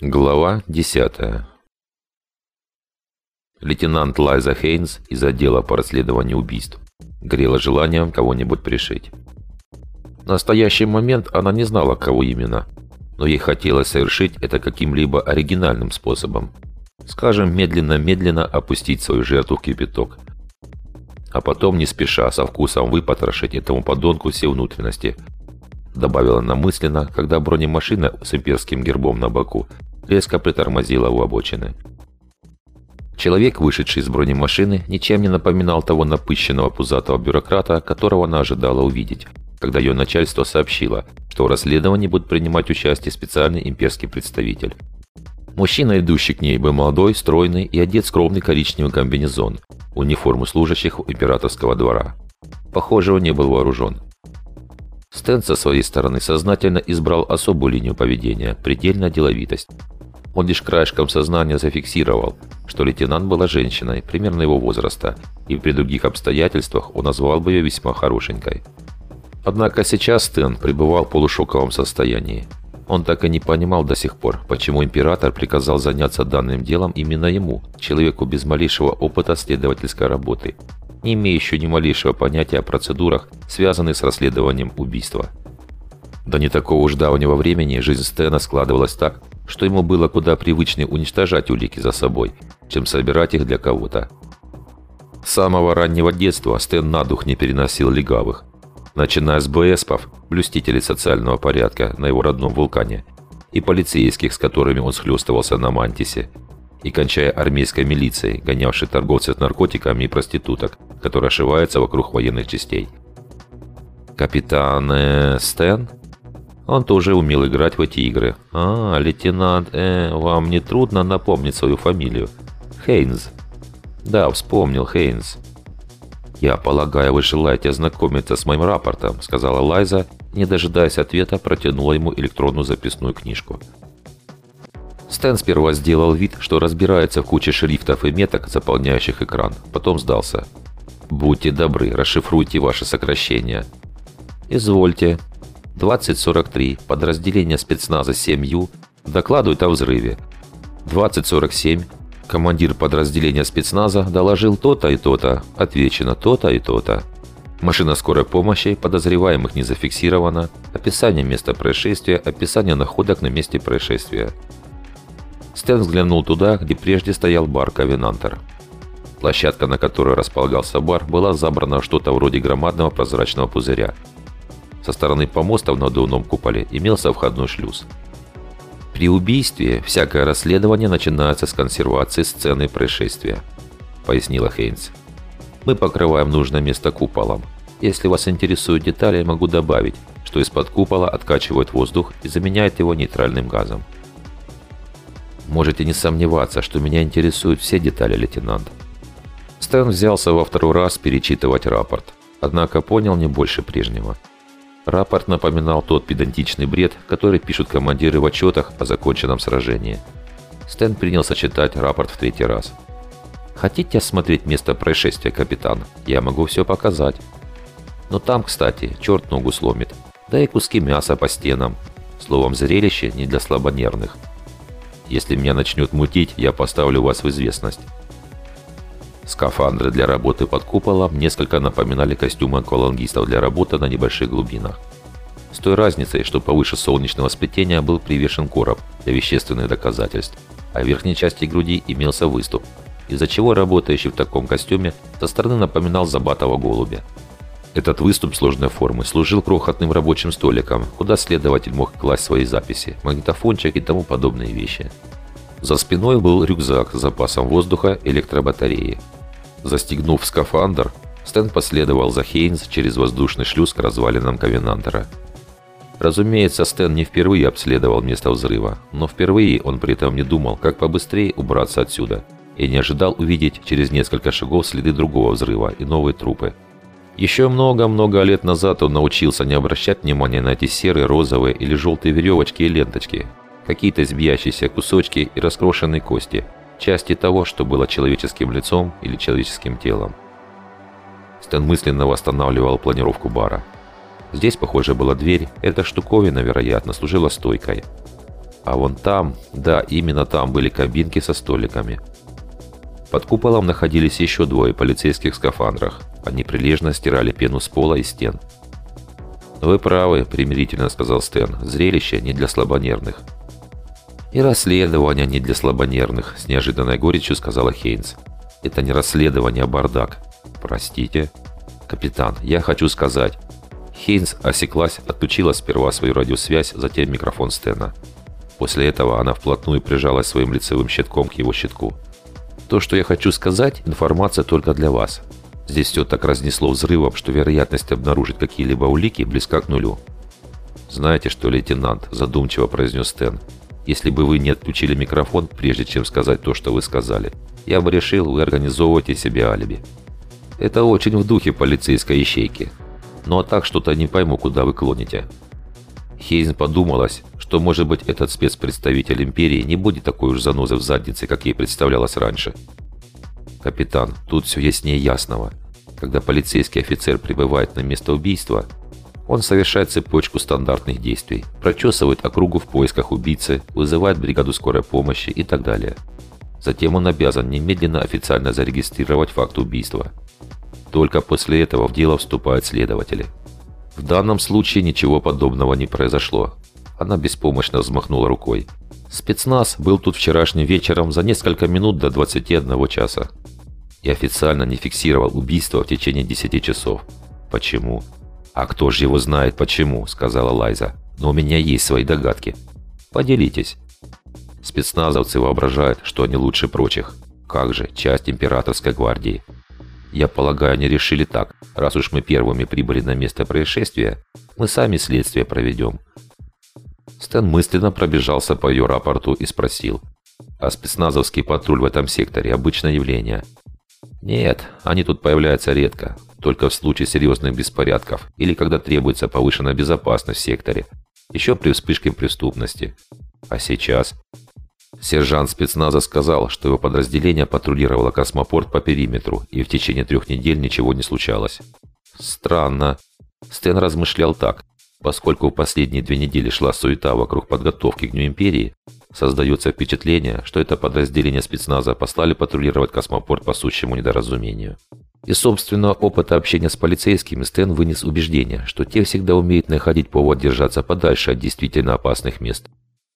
Глава 10 Лейтенант Лайза Хейнс из отдела по расследованию убийств грела желанием кого-нибудь пришить. В настоящий момент она не знала, кого именно, но ей хотелось совершить это каким-либо оригинальным способом. Скажем, медленно-медленно опустить свою жертву в кипяток. А потом, не спеша, со вкусом выпотрошить этому подонку все внутренности. Добавила она мысленно, когда бронемашина с имперским гербом на боку резко притормозила у обочины. Человек, вышедший из бронемашины, ничем не напоминал того напыщенного пузатого бюрократа, которого она ожидала увидеть, когда ее начальство сообщило, что в расследовании будет принимать участие специальный имперский представитель. Мужчина, идущий к ней, был молодой, стройный и одет в скромный коричневый комбинезон, униформу служащих императорского двора. Похоже, он не был вооружен. Стэн со своей стороны сознательно избрал особую линию поведения – предельная деловитость. Он лишь краешком сознания зафиксировал, что лейтенант была женщиной, примерно его возраста, и при других обстоятельствах он назвал бы ее весьма хорошенькой. Однако сейчас Стэн пребывал в полушоковом состоянии. Он так и не понимал до сих пор, почему император приказал заняться данным делом именно ему, человеку без малейшего опыта следовательской работы, не имеющего ни малейшего понятия о процедурах, связанных с расследованием убийства. До не такого уж давнего времени жизнь Стэна складывалась так, что ему было куда привычнее уничтожать улики за собой, чем собирать их для кого-то. С самого раннего детства Стэн на дух не переносил легавых, начиная с БСПов, блюстителей социального порядка на его родном вулкане, и полицейских, с которыми он схлестывался на Мантисе, и кончая армейской милицией, гонявшей торговцев наркотиками и проституток, которые ошиваются вокруг военных частей. Капитан э, Стэн? Он тоже умел играть в эти игры. А, лейтенант, э, вам не трудно напомнить свою фамилию? Хейнс. Да, вспомнил, Хейнс. «Я полагаю, вы желаете ознакомиться с моим рапортом», — сказала Лайза, не дожидаясь ответа, протянула ему электронную записную книжку. Стэн сперва сделал вид, что разбирается в куче шрифтов и меток, заполняющих экран, потом сдался. «Будьте добры, расшифруйте ваши сокращения». «Извольте», 2043, подразделение спецназа 7Ю, докладывают о взрыве. 2047, командир подразделения спецназа доложил то-то и то-то, отвечено то-то и то-то. Машина скорой помощи, подозреваемых не зафиксирована, описание места происшествия, описание находок на месте происшествия. Стэн взглянул туда, где прежде стоял бар «Ковенантер». Площадка, на которой располагался бар, была забрана что-то вроде громадного прозрачного пузыря – со стороны помоста в надувном куполе имелся входной шлюз. При убийстве всякое расследование начинается с консервации сцены происшествия, пояснила Хейнс. Мы покрываем нужное место куполом. Если вас интересуют детали, я могу добавить, что из-под купола откачивают воздух и заменяют его нейтральным газом. Можете не сомневаться, что меня интересуют все детали, лейтенант. Стэн взялся во второй раз перечитывать рапорт, однако понял не больше прежнего – Рапорт напоминал тот педантичный бред, который пишут командиры в отчетах о законченном сражении. Стэн принялся читать рапорт в третий раз. «Хотите осмотреть место происшествия, капитан? Я могу все показать». Но там, кстати, черт ногу сломит. Да и куски мяса по стенам. Словом, зрелище не для слабонервных. Если меня начнет мутить, я поставлю вас в известность. Скафандры для работы под куполом несколько напоминали костюмы аквалангистов для работы на небольших глубинах. С той разницей, что повыше солнечного сплетения был привешен короб для вещественных доказательств, а в верхней части груди имелся выступ, из-за чего работающий в таком костюме со стороны напоминал забатого голубя. Этот выступ сложной формы служил крохотным рабочим столиком, куда следователь мог класть свои записи, магнитофончик и тому подобные вещи. За спиной был рюкзак с запасом воздуха электробатареи. Застегнув скафандр, Стэн последовал за Хейнс через воздушный шлюз к развалинам Ковенантера. Разумеется, Стэн не впервые обследовал место взрыва, но впервые он при этом не думал, как побыстрее убраться отсюда, и не ожидал увидеть через несколько шагов следы другого взрыва и новые трупы. Еще много-много лет назад он научился не обращать внимания на эти серые, розовые или желтые веревочки и ленточки, какие-то сбиящиеся кусочки и раскрошенные кости, части того, что было человеческим лицом или человеческим телом. Стэн мысленно восстанавливал планировку бара. Здесь, похоже, была дверь, эта штуковина, вероятно, служила стойкой. А вон там, да, именно там были кабинки со столиками. Под куполом находились еще двое полицейских в скафандрах. Они прилежно стирали пену с пола и стен. «Вы правы», — примирительно сказал Стэн. «Зрелище не для слабонервных». «И расследование не для слабонервных», — с неожиданной горечью сказала Хейнс. «Это не расследование, а бардак». «Простите?» «Капитан, я хочу сказать...» Хейнс осеклась, отключила сперва свою радиосвязь, затем микрофон Стэна. После этого она вплотную прижалась своим лицевым щитком к его щитку. «То, что я хочу сказать, информация только для вас. Здесь все так разнесло взрывом, что вероятность обнаружить какие-либо улики близка к нулю». «Знаете что, лейтенант?» – задумчиво произнес Стэн. «Если бы вы не отключили микрофон, прежде чем сказать то, что вы сказали, я бы решил, вы организовываете себе алиби». «Это очень в духе полицейской ищейки. Но так что-то не пойму, куда вы клоните». Хейзен подумалась, что, может быть, этот спецпредставитель Империи не будет такой уж занозой в заднице, как ей представлялось раньше. «Капитан, тут все яснее ясного. Когда полицейский офицер прибывает на место убийства, он совершает цепочку стандартных действий, прочесывает округу в поисках убийцы, вызывает бригаду скорой помощи и так далее. Затем он обязан немедленно официально зарегистрировать факт убийства. Только после этого в дело вступают следователи. В данном случае ничего подобного не произошло. Она беспомощно взмахнула рукой. Спецназ был тут вчерашним вечером за несколько минут до 21 часа. И официально не фиксировал убийство в течение 10 часов. Почему? А кто же его знает почему, сказала Лайза. Но у меня есть свои догадки. Поделитесь. Спецназовцы воображают, что они лучше прочих. Как же, часть императорской гвардии. Я полагаю, они решили так. Раз уж мы первыми прибыли на место происшествия, мы сами следствие проведем. Стэн мысленно пробежался по ее рапорту и спросил. А спецназовский патруль в этом секторе – обычное явление? Нет, они тут появляются редко. Только в случае серьезных беспорядков или когда требуется повышенная безопасность в секторе. Еще при вспышке преступности. А сейчас? Сержант спецназа сказал, что его подразделение патрулировало космопорт по периметру, и в течение трех недель ничего не случалось. Странно. Стэн размышлял так. Поскольку в последние две недели шла суета вокруг подготовки к Дню Империи, создается впечатление, что это подразделение спецназа послали патрулировать космопорт по сущему недоразумению. И, собственно, опыта общения с полицейскими Стэн вынес убеждение, что те всегда умеют находить повод держаться подальше от действительно опасных мест.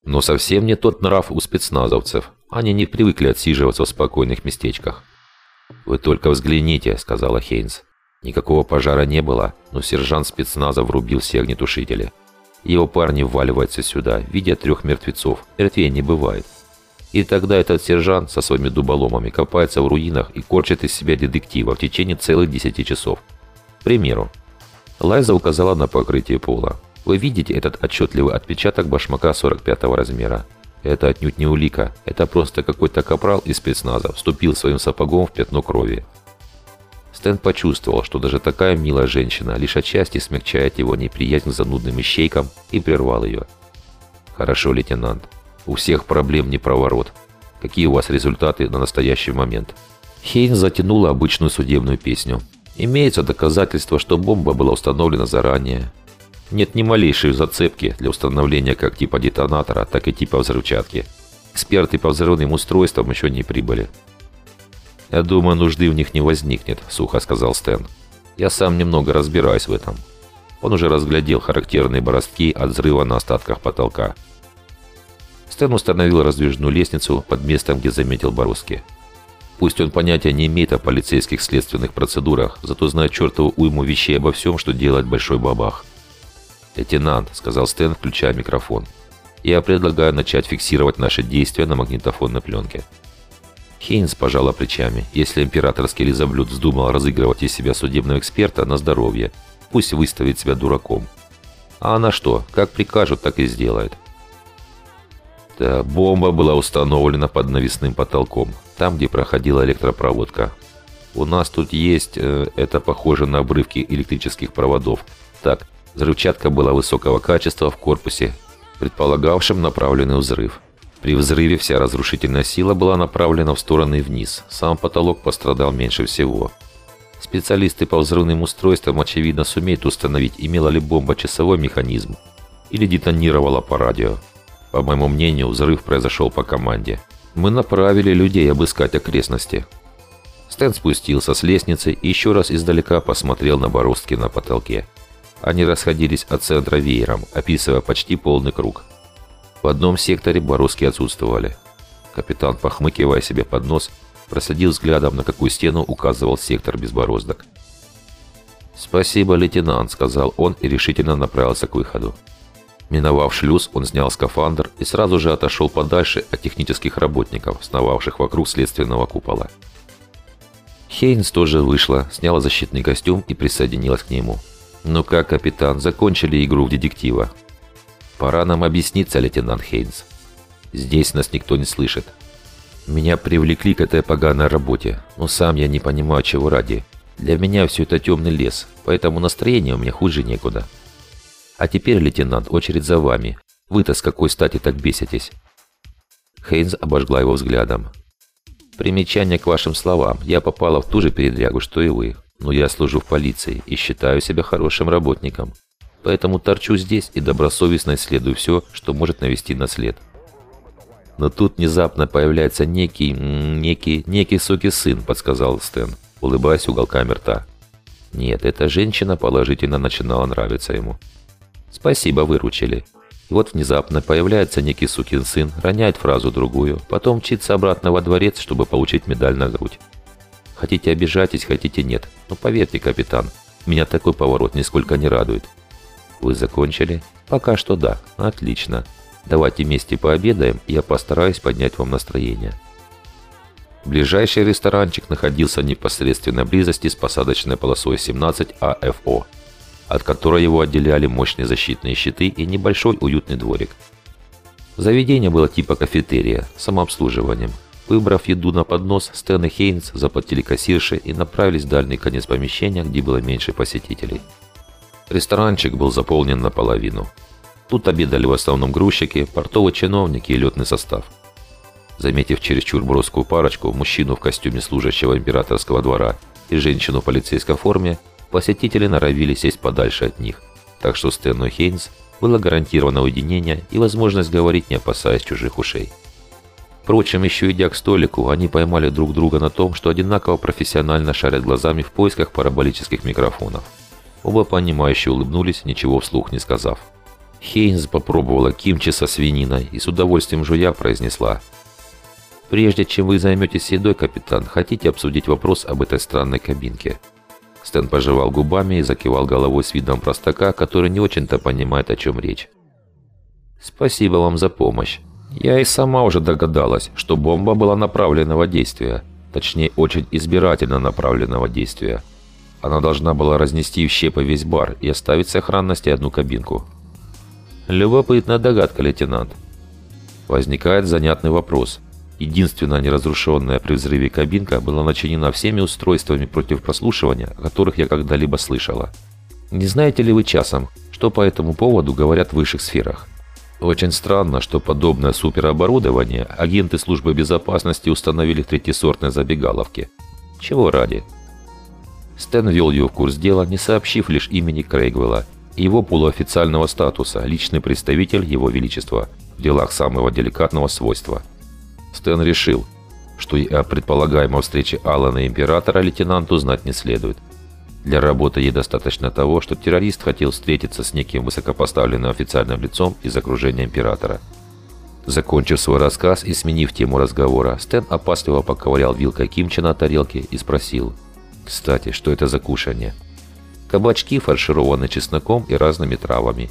Но совсем не тот нрав у спецназовцев. Они не привыкли отсиживаться в спокойных местечках. «Вы только взгляните», — сказала Хейнс. Никакого пожара не было, но сержант спецназа врубил все огнетушители. Его парни вваливаются сюда, видя трех мертвецов. Мертвее не бывает. И тогда этот сержант со своими дуболомами копается в руинах и корчит из себя детектива в течение целых 10 часов. К примеру, Лайза указала на покрытие пола. Вы видите этот отчетливый отпечаток башмака 45 размера? Это отнюдь не улика. Это просто какой-то капрал из спецназа вступил своим сапогом в пятно крови. Стэн почувствовал, что даже такая милая женщина лишь отчасти смягчает его неприязнь к занудным ищейкам и прервал ее. «Хорошо, лейтенант. У всех проблем не проворот. Какие у вас результаты на настоящий момент?» Хейн затянула обычную судебную песню. Имеется доказательство, что бомба была установлена заранее, нет ни малейшей зацепки для установления как типа детонатора, так и типа взрывчатки. Эксперты по взрывным устройствам еще не прибыли. «Я думаю, нужды в них не возникнет», — сухо сказал Стэн. «Я сам немного разбираюсь в этом». Он уже разглядел характерные бороздки от взрыва на остатках потолка. Стэн установил раздвижную лестницу под местом, где заметил бороздки. Пусть он понятия не имеет о полицейских следственных процедурах, зато знает чертову уйму вещей обо всем, что делает Большой Бабах. «Лейтенант», — сказал Стэн, включая микрофон, — «я предлагаю начать фиксировать наши действия на магнитофонной пленке». Хейнс пожала плечами. Если императорский лизоблюд вздумал разыгрывать из себя судебного эксперта на здоровье, пусть выставит себя дураком. А она что, как прикажут, так и сделает. Да, бомба была установлена под навесным потолком, там, где проходила электропроводка. У нас тут есть, э, это похоже на обрывки электрических проводов. Так, Взрывчатка была высокого качества в корпусе, предполагавшем направленный взрыв. При взрыве вся разрушительная сила была направлена в стороны вниз. Сам потолок пострадал меньше всего. Специалисты по взрывным устройствам, очевидно, сумеют установить, имела ли бомба часовой механизм или детонировала по радио. По моему мнению, взрыв произошел по команде. Мы направили людей обыскать окрестности. Стэн спустился с лестницы и еще раз издалека посмотрел на бороздки на потолке. Они расходились от центра веером, описывая почти полный круг. В одном секторе бороздки отсутствовали. Капитан, похмыкивая себе под нос, проследил взглядом, на какую стену указывал сектор без бороздок. «Спасибо, лейтенант», — сказал он и решительно направился к выходу. Миновав шлюз, он снял скафандр и сразу же отошел подальше от технических работников, сновавших вокруг следственного купола. Хейнс тоже вышла, сняла защитный костюм и присоединилась к нему. «Ну как, капитан, закончили игру в детектива?» «Пора нам объясниться, лейтенант Хейнс. Здесь нас никто не слышит. Меня привлекли к этой поганой работе, но сам я не понимаю, чего ради. Для меня все это темный лес, поэтому настроение у меня хуже некуда. А теперь, лейтенант, очередь за вами. Вы-то с какой стати так беситесь?» Хейнс обожгла его взглядом. «Примечание к вашим словам. Я попала в ту же передрягу, что и вы. Но я служу в полиции и считаю себя хорошим работником. Поэтому торчу здесь и добросовестно исследую все, что может навести на след. Но тут внезапно появляется некий, некий, некий сукий сын, подсказал Стэн, улыбаясь уголками рта. Нет, эта женщина положительно начинала нравиться ему. Спасибо, выручили. И вот внезапно появляется некий сукин сын, роняет фразу другую, потом мчится обратно во дворец, чтобы получить медаль на грудь. Хотите обижайтесь, хотите нет. Но поверьте, капитан, меня такой поворот нисколько не радует. Вы закончили? Пока что да. Отлично. Давайте вместе пообедаем, я постараюсь поднять вам настроение. Ближайший ресторанчик находился в непосредственной близости с посадочной полосой 17 АФО, от которой его отделяли мощные защитные щиты и небольшой уютный дворик. Заведение было типа кафетерия, самообслуживанием. Выбрав еду на поднос, Стэн и Хейнс заплатили кассирше и направились в дальний конец помещения, где было меньше посетителей. Ресторанчик был заполнен наполовину. Тут обедали в основном грузчики, портовые чиновники и летный состав. Заметив чересчур броскую парочку, мужчину в костюме служащего императорского двора и женщину в полицейской форме, посетители норовили сесть подальше от них, так что Стэну Хейнс было гарантировано уединение и возможность говорить, не опасаясь чужих ушей. Впрочем, еще идя к столику, они поймали друг друга на том, что одинаково профессионально шарят глазами в поисках параболических микрофонов. Оба понимающе улыбнулись, ничего вслух не сказав. Хейнс попробовала кимчи со свининой и с удовольствием жуя произнесла. «Прежде чем вы займетесь едой, капитан, хотите обсудить вопрос об этой странной кабинке?» Стэн пожевал губами и закивал головой с видом простака, который не очень-то понимает, о чем речь. «Спасибо вам за помощь. Я и сама уже догадалась, что бомба была направленного действия. Точнее, очень избирательно направленного действия. Она должна была разнести в щепы весь бар и оставить сохранности одну кабинку. Любопытная догадка, лейтенант. Возникает занятный вопрос. Единственная неразрушенная при взрыве кабинка была начинена всеми устройствами против прослушивания, о которых я когда-либо слышала. Не знаете ли вы часом, что по этому поводу говорят в высших сферах? Очень странно, что подобное супероборудование агенты службы безопасности установили в третьесортной забегаловке. Чего ради? Стэн ввел ее в курс дела, не сообщив лишь имени Крейгвелла его полуофициального статуса, личный представитель Его Величества в делах самого деликатного свойства. Стэн решил, что и о предполагаемой встрече Алана и Императора лейтенанту знать не следует. Для работы ей достаточно того, что террорист хотел встретиться с неким высокопоставленным официальным лицом из окружения Императора. Закончив свой рассказ и сменив тему разговора, Стэн опасливо поковырял вилкой кимчи на тарелке и спросил. «Кстати, что это за кушание?» Кабачки фаршированы чесноком и разными травами.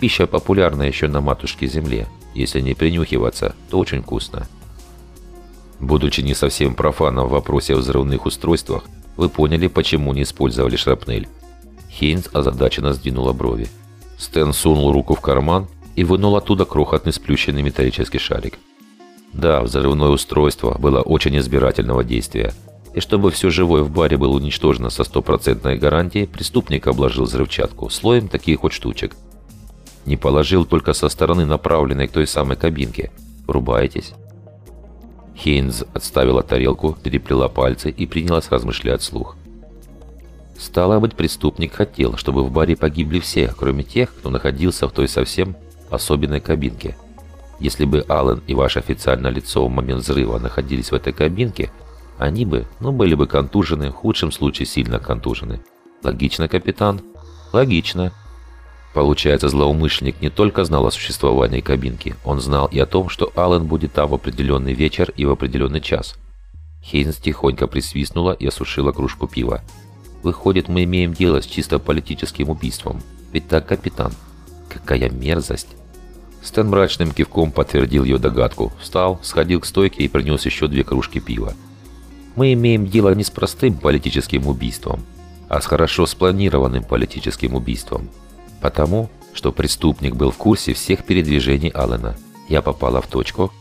Пища популярна еще на матушке земле. Если не принюхиваться, то очень вкусно. Будучи не совсем профаном в вопросе о взрывных устройствах, вы поняли, почему не использовали шрапнель. Хейнс озадаченно сдвинула брови. Стэн сунул руку в карман и вынул оттуда крохотный сплющенный металлический шарик. Да, взрывное устройство было очень избирательного действия – и чтобы все живое в баре было уничтожено со стопроцентной гарантией, преступник обложил взрывчатку слоем таких вот штучек. Не положил только со стороны направленной к той самой кабинке. Врубаетесь? Хейнс отставила тарелку, переплела пальцы и принялась размышлять слух. Стало быть, преступник хотел, чтобы в баре погибли все, кроме тех, кто находился в той совсем особенной кабинке. Если бы Аллен и ваше официальное лицо в момент взрыва находились в этой кабинке, они бы, ну, были бы контужены, в худшем случае сильно контужены. Логично, капитан? Логично. Получается, злоумышленник не только знал о существовании кабинки, он знал и о том, что Аллен будет там в определенный вечер и в определенный час. Хейнс тихонько присвистнула и осушила кружку пива. «Выходит, мы имеем дело с чисто политическим убийством. Ведь так, капитан? Какая мерзость!» Стэн мрачным кивком подтвердил ее догадку, встал, сходил к стойке и принес еще две кружки пива. «Мы имеем дело не с простым политическим убийством, а с хорошо спланированным политическим убийством. Потому, что преступник был в курсе всех передвижений Аллена. Я попала в точку?»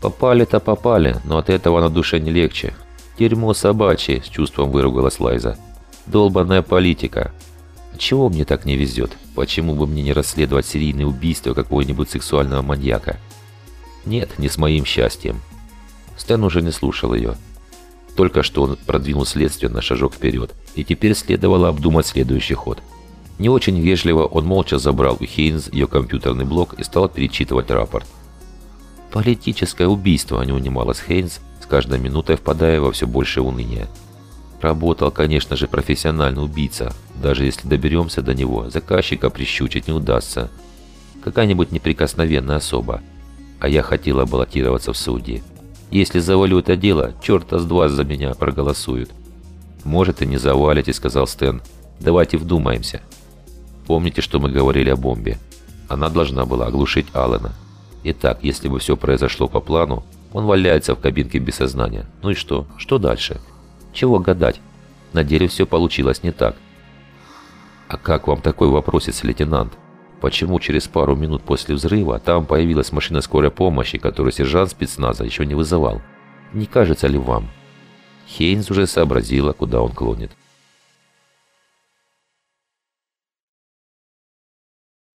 «Попали-то попали, но от этого на душе не легче. Дерьмо собачье», — с чувством выругалась Лайза. «Долбанная политика. Чего мне так не везет? Почему бы мне не расследовать серийные убийства какого-нибудь сексуального маньяка? Нет, не с моим счастьем. Стэн уже не слушал ее. Только что он продвинул следствие на шажок вперед, и теперь следовало обдумать следующий ход. Не очень вежливо он молча забрал у Хейнс ее компьютерный блок и стал перечитывать рапорт. «Политическое убийство», — не унималась Хейнс, с каждой минутой впадая во все большее уныние. Работал, конечно же, профессиональный убийца. Даже если доберемся до него, заказчика прищучить не удастся. Какая-нибудь неприкосновенная особа. А я хотела баллотироваться в суде. Если завалю это дело, черта с два за меня проголосуют. «Может, и не завалите», — сказал Стэн. «Давайте вдумаемся. Помните, что мы говорили о бомбе? Она должна была оглушить Аллена. Итак, если бы все произошло по плану, он валяется в кабинке без сознания. Ну и что? Что дальше?» Чего гадать? На деле все получилось не так. А как вам такой вопросец, лейтенант? Почему через пару минут после взрыва там появилась машина скорой помощи, которую сержант спецназа еще не вызывал? Не кажется ли вам? Хейнс уже сообразила, куда он клонит.